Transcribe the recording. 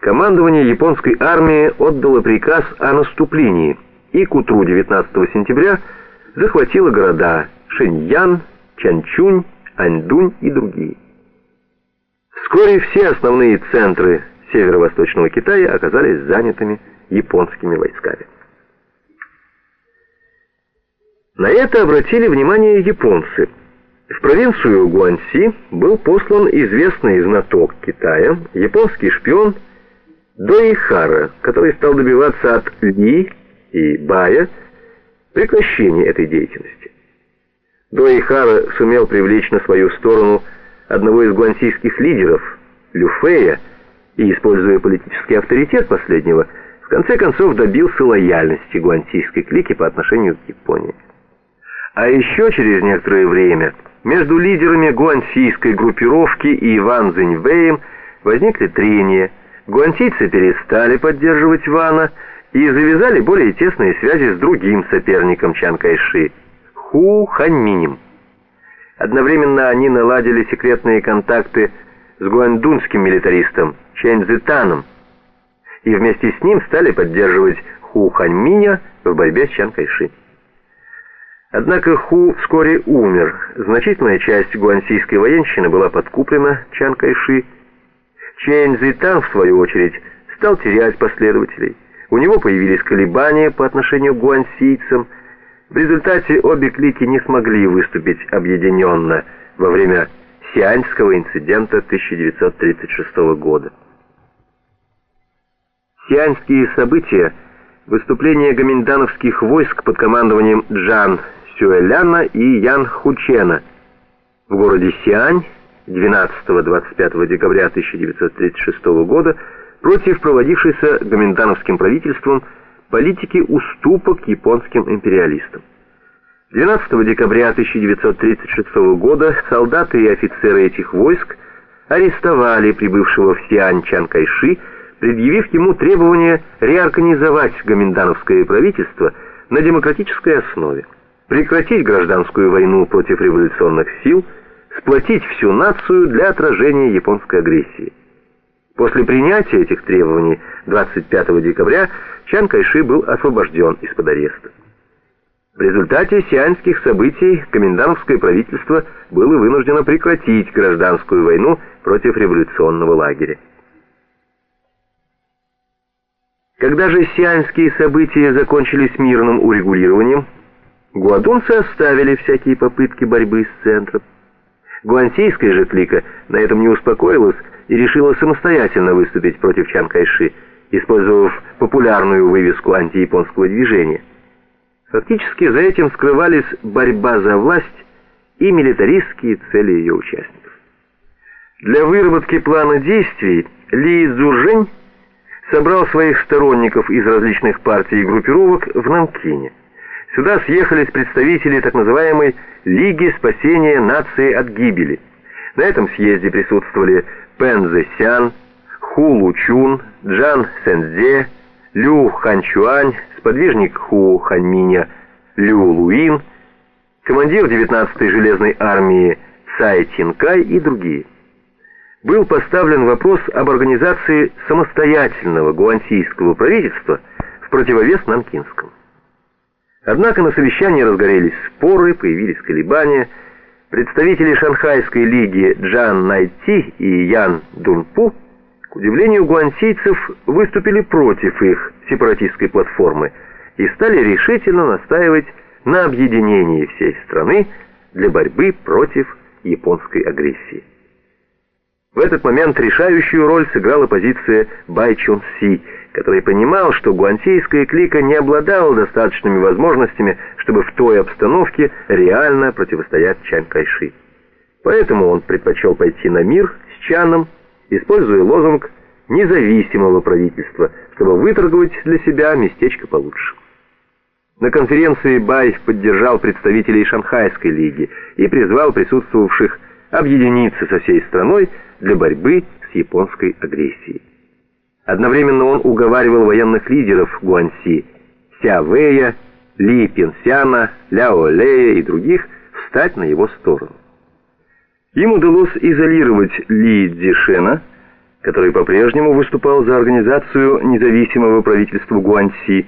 командование японской армии отдало приказ о наступлении и к утру 19 сентября захватило города Шэньян, Чанчунь, Аньдунь и другие. Вскоре все основные центры северо-восточного Китая оказались занятыми японскими войсками. На это обратили внимание японцы. В провинцию Гуанси был послан известный знаток Китая, японский шпион Доихара, который стал добиваться от Ли и Бая прекращения этой деятельности. Доихара сумел привлечь на свою сторону одного из гуансийских лидеров, Люфея, и, используя политический авторитет последнего, в конце концов добился лояльности гуансийской клики по отношению к Японии. А еще через некоторое время между лидерами гуансийской группировки и Ван Цзиньвэем возникли трения. Гуансийцы перестали поддерживать Вана и завязали более тесные связи с другим соперником Чан Кайши – Ху Ханьминем. Одновременно они наладили секретные контакты с гуандунским милитаристом Чэнь Цзитаном и вместе с ним стали поддерживать Ху Ханьминя в борьбе с Чан Кайши. Однако Ху вскоре умер. Значительная часть гуансийской военщины была подкуплена Чан Кайши. Чэнь Цзитан, в свою очередь, стал терять последователей. У него появились колебания по отношению к гуансийцам. В результате обе клики не смогли выступить объединенно во время Сианьского инцидента 1936 года. Сианьские события, выступление гоминдановских войск под командованием Джан Сюэляна и Ян Хучена в городе Сиань 12-25 декабря 1936 года против проводившейся гоминдановским правительством политики уступок японским империалистам. 12 декабря 1936 года солдаты и офицеры этих войск арестовали прибывшего в Сиань Чан Кайши, предъявив ему требование реорганизовать гоминдановское правительство на демократической основе, прекратить гражданскую войну против революционных сил, сплотить всю нацию для отражения японской агрессии. После принятия этих требований 25 декабря Чан Кайши был освобожден из-под ареста. В результате сианских событий комендантское правительство было вынуждено прекратить гражданскую войну против революционного лагеря. Когда же сианские события закончились мирным урегулированием, гуадунцы оставили всякие попытки борьбы с центром. Гуансийская же клика на этом не успокоилась и решила самостоятельно выступить против Чан Кайши, использовав популярную вывеску антияпонского движения. Фактически за этим скрывались борьба за власть и милитаристские цели ее участников. Для выработки плана действий Ли Цзуржень собрал своих сторонников из различных партий и группировок в Нанкине. Сюда съехались представители так называемой «Лиги спасения нации от гибели». На этом съезде присутствовали Пен Зэсян, Ху Лучун, Джан Сэнзе, Лю Ханчуань, сподвижник Ху Ханьминя Лю Луин, командир 19-й железной армии Цай Тинкай и другие. Был поставлен вопрос об организации самостоятельного гуансийского правительства в противовес Нанкинскому. Однако на совещании разгорелись споры, появились колебания. Представители Шанхайской лиги Джан Найти и Ян Дунпу к удивлению гуансийцев, выступили против их сепаратистской платформы и стали решительно настаивать на объединении всей страны для борьбы против японской агрессии. В этот момент решающую роль сыграла позиция Бай Чун Си, который понимал, что гуансийская клика не обладала достаточными возможностями, чтобы в той обстановке реально противостоять Чан Кайши. Поэтому он предпочел пойти на мир с Чаном, используя лозунг независимого правительства, чтобы выторговать для себя местечко получше. На конференции Бай поддержал представителей Шанхайской лиги и призвал присутствовавших объединиться со всей страной для борьбы с японской агрессией. Одновременно он уговаривал военных лидеров Гуанси, Ся Вэя, Ли Пенсяна, Ляо Лея и других встать на его сторону. Им удалось изолировать Ли Цзишена, который по-прежнему выступал за организацию независимого правительства Гуанси,